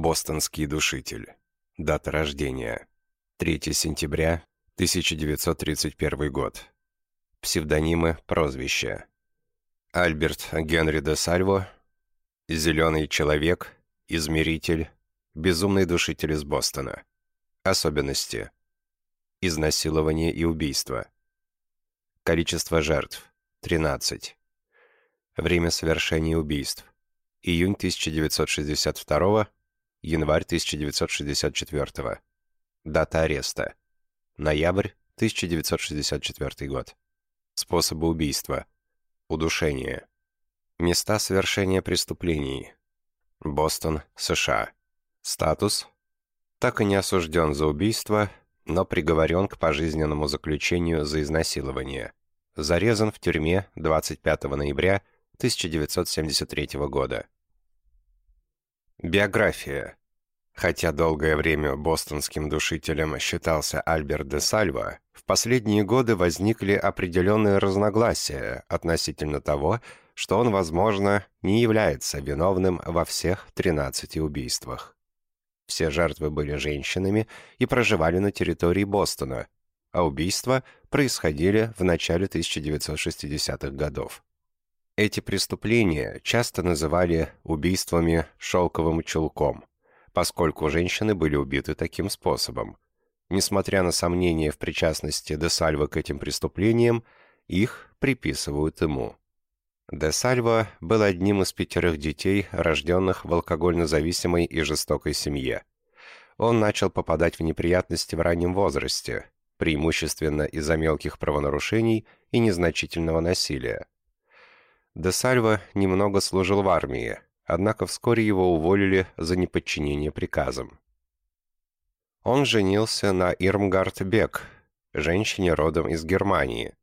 Бостонский душитель. Дата рождения. 3 сентября 1931 год. Псевдонимы, прозвища. Альберт Генри де Сальво, Зеленый человек, Измеритель, Безумный душитель из Бостона. Особенности. Изнасилование и убийство. Количество жертв. 13. Время совершения убийств. Июнь 1962 январь 1964 Дата ареста. Ноябрь 1964 год. Способы убийства. Удушение. Места совершения преступлений. Бостон, США. Статус. Так и не осужден за убийство, но приговорен к пожизненному заключению за изнасилование. Зарезан в тюрьме 25 ноября 1973 года. Биография. Хотя долгое время бостонским душителем считался Альберт де Сальва, в последние годы возникли определенные разногласия относительно того, что он, возможно, не является виновным во всех 13 убийствах. Все жертвы были женщинами и проживали на территории Бостона, а убийства происходили в начале 1960-х годов. Эти преступления часто называли убийствами «шелковым чулком», поскольку женщины были убиты таким способом. Несмотря на сомнения в причастности Де Сальва к этим преступлениям, их приписывают ему. Де Сальва был одним из пятерых детей, рожденных в алкогольно-зависимой и жестокой семье. Он начал попадать в неприятности в раннем возрасте, преимущественно из-за мелких правонарушений и незначительного насилия. Де Сальва немного служил в армии, однако вскоре его уволили за неподчинение приказам. Он женился на Ирмгард Бек, женщине родом из Германии.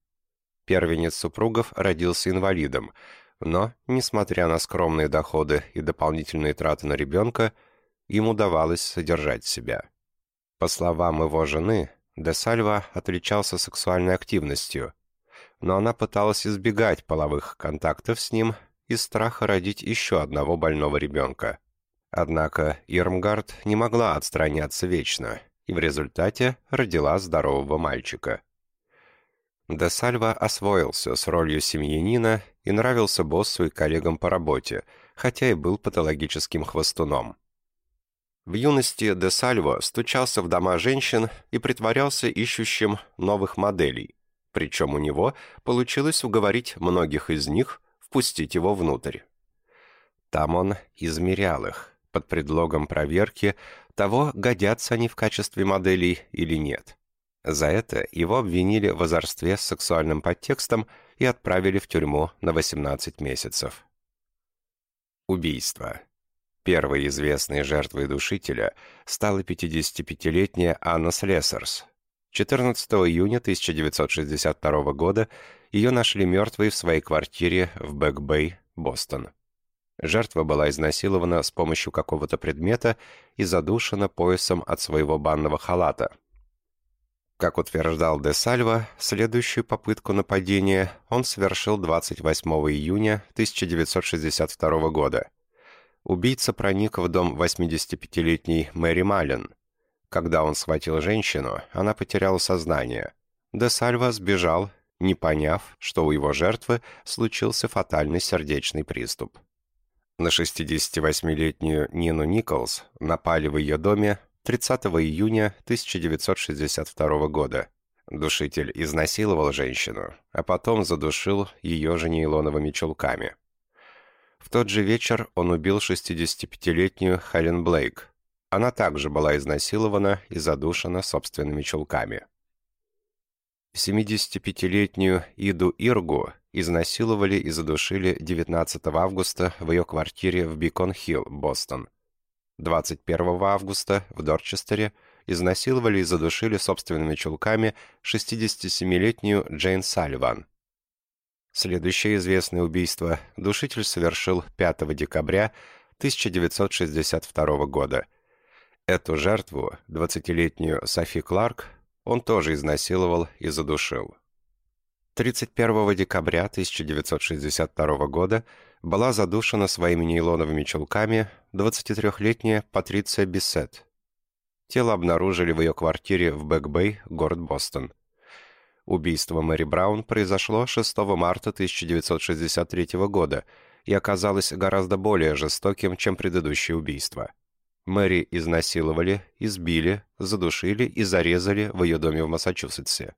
Первенец супругов родился инвалидом, но, несмотря на скромные доходы и дополнительные траты на ребенка, им удавалось содержать себя. По словам его жены, Де Сальва отличался сексуальной активностью – но она пыталась избегать половых контактов с ним из страха родить еще одного больного ребенка. Однако Ирмгард не могла отстраняться вечно, и в результате родила здорового мальчика. Де Сальва освоился с ролью семьянина и нравился боссу и коллегам по работе, хотя и был патологическим хвостуном. В юности Де Сальво стучался в дома женщин и притворялся ищущим новых моделей, причем у него получилось уговорить многих из них впустить его внутрь. Там он измерял их, под предлогом проверки того, годятся они в качестве моделей или нет. За это его обвинили в озорстве с сексуальным подтекстом и отправили в тюрьму на 18 месяцев. Убийство. Первой известной жертвой душителя стала 55-летняя Анна Слесарс, 14 июня 1962 года ее нашли мертвой в своей квартире в Бэк-Бэй, Бостон. Жертва была изнасилована с помощью какого-то предмета и задушена поясом от своего банного халата. Как утверждал Де Сальва, следующую попытку нападения он совершил 28 июня 1962 года. Убийца проник в дом 85-летней Мэри Маллен – когда он схватил женщину, она потеряла сознание. Де Сальва сбежал, не поняв, что у его жертвы случился фатальный сердечный приступ. На 68-летнюю Нину Николс напали в ее доме 30 июня 1962 года. Душитель изнасиловал женщину, а потом задушил ее же нейлоновыми чулками. В тот же вечер он убил 65-летнюю Хелен Блейк, она также была изнасилована и задушена собственными чулками. 75-летнюю Иду Иргу изнасиловали и задушили 19 августа в ее квартире в Бикон-Хилл, Бостон. 21 августа в Дорчестере изнасиловали и задушили собственными чулками 67-летнюю Джейн Салливан. Следующее известное убийство душитель совершил 5 декабря 1962 года – Эту жертву, 20-летнюю Софи Кларк, он тоже изнасиловал и задушил. 31 декабря 1962 года была задушена своими нейлоновыми чулками 23-летняя Патриция Биссет. Тело обнаружили в ее квартире в Бэк-Бэй, город Бостон. Убийство Мэри Браун произошло 6 марта 1963 года и оказалось гораздо более жестоким, чем предыдущее убийство. Мэри изнасиловали, избили, задушили и зарезали в ее доме в Массачусетсе.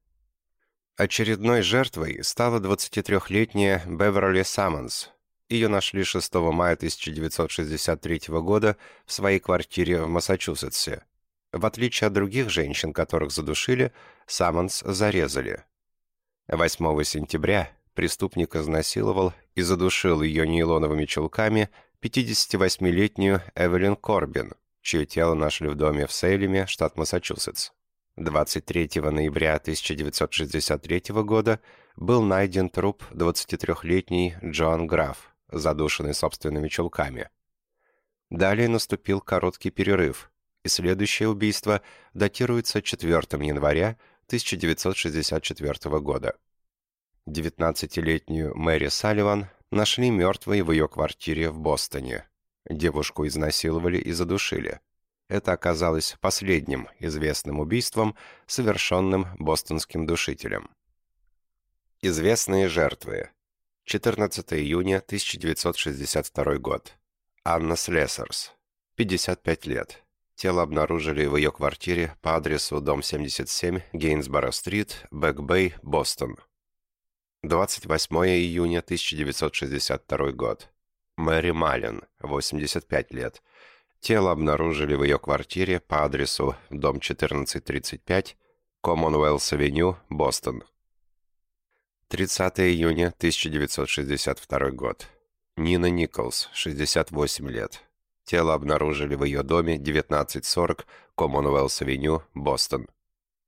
Очередной жертвой стала 23-летняя Беверли Саммонс. Ее нашли 6 мая 1963 года в своей квартире в Массачусетсе. В отличие от других женщин, которых задушили, Саммонс зарезали. 8 сентября преступник изнасиловал и задушил ее нейлоновыми чулками 58-летнюю Эвелин Корбин, чье тело нашли в доме в Сейлеме, штат Массачусетс. 23 ноября 1963 года был найден труп 23-летний Джоан Граф, задушенный собственными чулками. Далее наступил короткий перерыв, и следующее убийство датируется 4 января 1964 года. 19-летнюю Мэри Салливан нашли мертвой в ее квартире в Бостоне. Девушку изнасиловали и задушили. Это оказалось последним известным убийством, совершенным бостонским душителем. Известные жертвы. 14 июня 1962 год. Анна Слесарс. 55 лет. Тело обнаружили в ее квартире по адресу дом 77, Гейнсборо-стрит, Бэк-Бэй, Бостон. 28 июня 1962 год. Мэри Маллен, 85 лет. Тело обнаружили в ее квартире по адресу дом 1435, Commonwealth-авеню, Бостон. 30 июня 1962 год. Нина Николс, 68 лет. Тело обнаружили в ее доме 1940 Commonwealth-авеню, Бостон.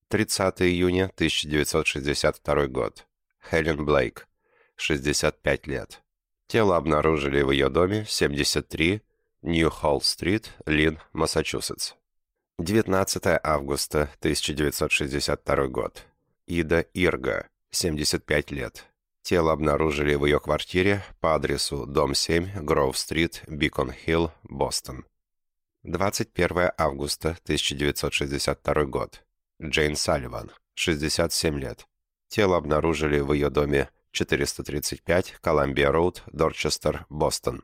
30 июня 1962 год. Хелен Блейк, 65 лет. Тело обнаружили в ее доме 73 Нью-Холл-стрит, Лин, Массачусетс. 19 августа 1962 год. Ида Ирга, 75 лет. Тело обнаружили в ее квартире по адресу дом 7, Гроув-стрит, Бикон-Хилл, Бостон. 21 августа 1962 год. Джейн Салливан, 67 лет. Тело обнаружили в ее доме 435, Коламбия-Роуд, Дорчестер, Бостон.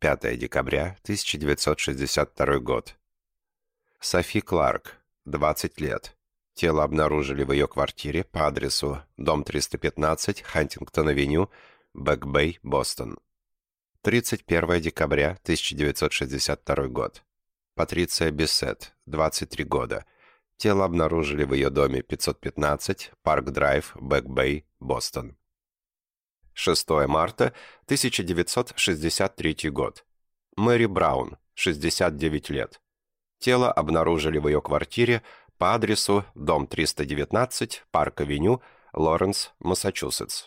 5 декабря 1962 год. Софи Кларк, 20 лет. Тело обнаружили в ее квартире по адресу дом 315, Хантингтон-авеню, Бэк-Бэй, Бостон. 31 декабря 1962 год. Патриция Бессет, 23 года. Тело обнаружили в ее доме 515, Парк-Драйв, Бэк-Бэй, Бостон. 6 марта 1963 год. Мэри Браун, 69 лет. Тело обнаружили в ее квартире по адресу дом 319, Парк-авеню, Лоренс, Массачусетс.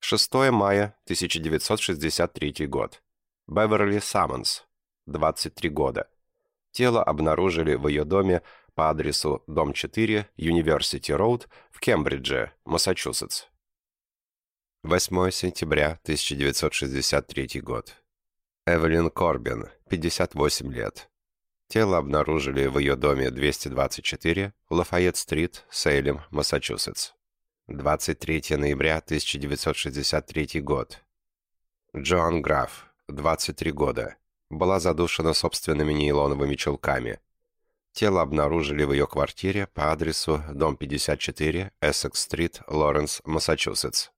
6 мая 1963 год. Беверли Саммонс, 23 года. Тело обнаружили в ее доме по адресу дом 4, University Road в Кембридже, Массачусетс. 8 сентября 1963 год. Эвелин Корбин, 58 лет. Тело обнаружили в ее доме 224, Лафайет-стрит, Сейлем, Массачусетс. 23 ноября 1963 год. Джоан Граф, 23 года. Была задушена собственными нейлоновыми чулками. Тело обнаружили в ее квартире по адресу дом 54, Эссекс-стрит, Лоренс, Массачусетс.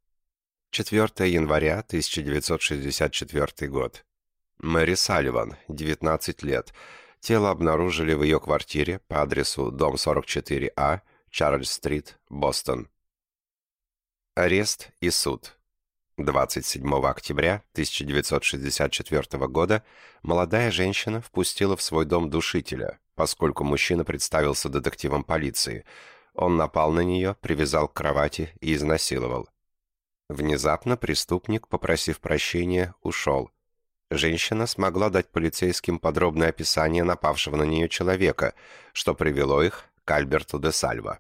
4 января 1964 год. Мэри Салливан, 19 лет. Тело обнаружили в ее квартире по адресу дом 44А, Чарльз-стрит, Бостон. Арест и суд. 27 октября 1964 года молодая женщина впустила в свой дом душителя, поскольку мужчина представился детективом полиции. Он напал на нее, привязал к кровати и изнасиловал. Внезапно преступник, попросив прощения, ушел – Женщина смогла дать полицейским подробное описание напавшего на нее человека, что привело их к Альберту де Сальва.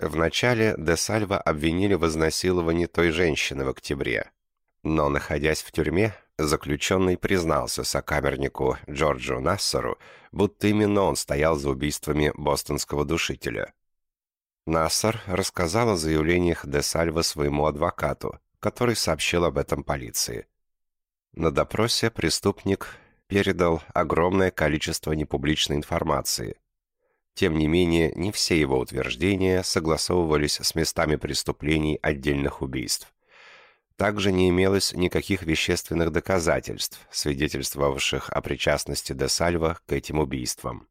Вначале Де Сальва обвинили в изнасиловании той женщины в октябре. Но, находясь в тюрьме, заключенный признался сокамернику Джорджу Нассеру, будто именно он стоял за убийствами бостонского душителя. Нассер рассказал о заявлениях Де Сальва своему адвокату, который сообщил об этом полиции. На допросе преступник передал огромное количество непубличной информации. Тем не менее, не все его утверждения согласовывались с местами преступлений отдельных убийств. Также не имелось никаких вещественных доказательств, свидетельствовавших о причастности Де Сальва к этим убийствам.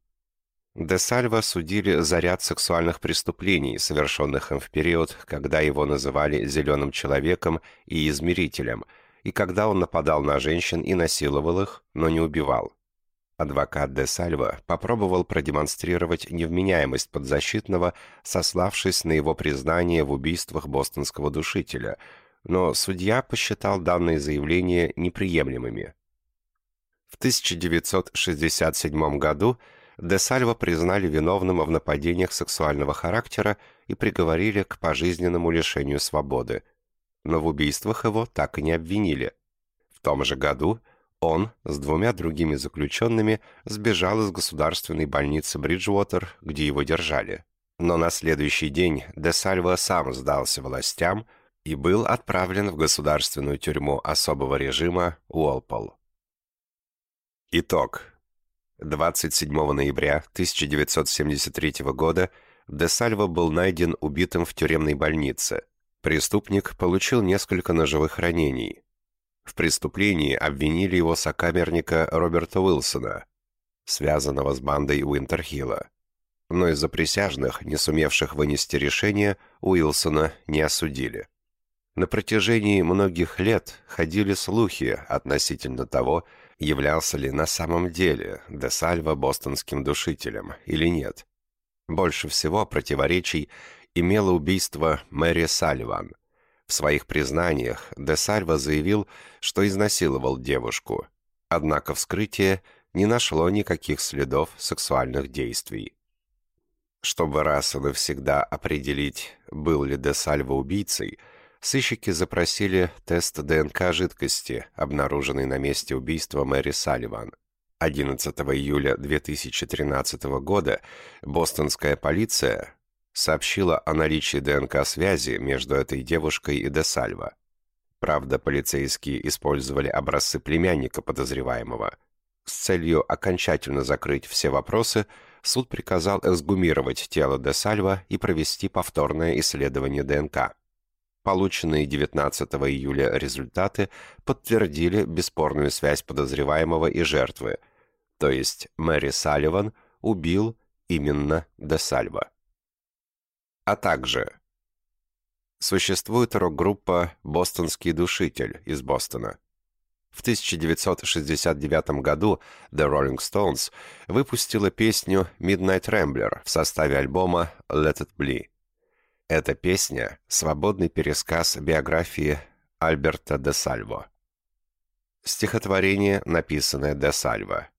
Де Сальва судили за ряд сексуальных преступлений, совершенных им в период, когда его называли «зеленым человеком» и «измерителем», и когда он нападал на женщин и насиловал их, но не убивал. Адвокат де Сальва попробовал продемонстрировать невменяемость подзащитного, сославшись на его признание в убийствах бостонского душителя, но судья посчитал данные заявления неприемлемыми. В 1967 году де Сальва признали виновным в нападениях сексуального характера и приговорили к пожизненному лишению свободы, но в убийствах его так и не обвинили. В том же году он с двумя другими заключенными сбежал из государственной больницы Бриджуотер, где его держали. Но на следующий день де Сальва сам сдался властям и был отправлен в государственную тюрьму особого режима Уолпол. Итог. 27 ноября 1973 года де Сальво был найден убитым в тюремной больнице. Преступник получил несколько ножевых ранений. В преступлении обвинили его сокамерника Роберта Уилсона, связанного с бандой Уинтерхилла. Но из-за присяжных, не сумевших вынести решение, Уилсона не осудили. На протяжении многих лет ходили слухи относительно того, являлся ли на самом деле Де Сальво бостонским душителем или нет. Больше всего противоречий имело убийство Мэри Салливан. В своих признаниях Де Сальво заявил, что изнасиловал девушку, однако вскрытие не нашло никаких следов сексуальных действий. Чтобы раз и навсегда определить, был ли Де Сальво убийцей, сыщики запросили тест ДНК жидкости, обнаруженный на месте убийства Мэри Салливан. 11 июля 2013 года бостонская полиция сообщила о наличии ДНК-связи между этой девушкой и Де Сальво. Правда, полицейские использовали образцы племянника подозреваемого. С целью окончательно закрыть все вопросы, суд приказал эксгумировать тело Де Сальво и провести повторное исследование ДНК. Полученные 19 июля результаты подтвердили бесспорную связь подозреваемого и жертвы, то есть Мэри Салливан убил именно Де Сальва. А также существует рок-группа «Бостонский душитель» из Бостона. В 1969 году The Rolling Stones выпустила песню «Midnight Rambler» в составе альбома «Let It Be». Эта песня — свободный пересказ биографии Альберта де Сальво. Стихотворение, написанное де Сальво.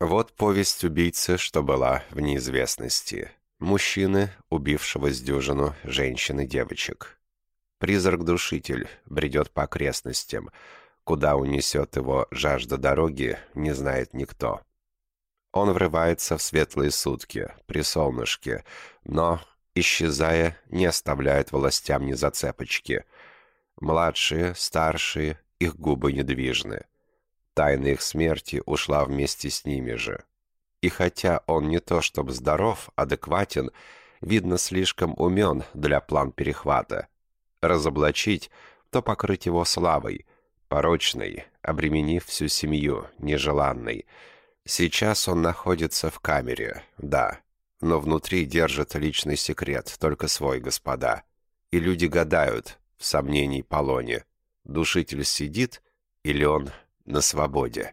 Вот повесть убийцы, что была в неизвестности. Мужчины, убившего с дюжину женщин и девочек. Призрак-душитель бредет по окрестностям. Куда унесет его жажда дороги, не знает никто. Он врывается в светлые сутки, при солнышке, но исчезая, не оставляют властям ни зацепочки. Младшие, старшие, их губы недвижны. Тайна их смерти ушла вместе с ними же. И хотя он не то чтобы здоров, адекватен, видно слишком умен для план перехвата. Разоблачить, то покрыть его славой, порочной, обременив всю семью, нежеланной. Сейчас он находится в камере, да, но внутри держит личный секрет, только свой, господа. И люди гадают, в сомнении Полоне, душитель сидит или он на свободе.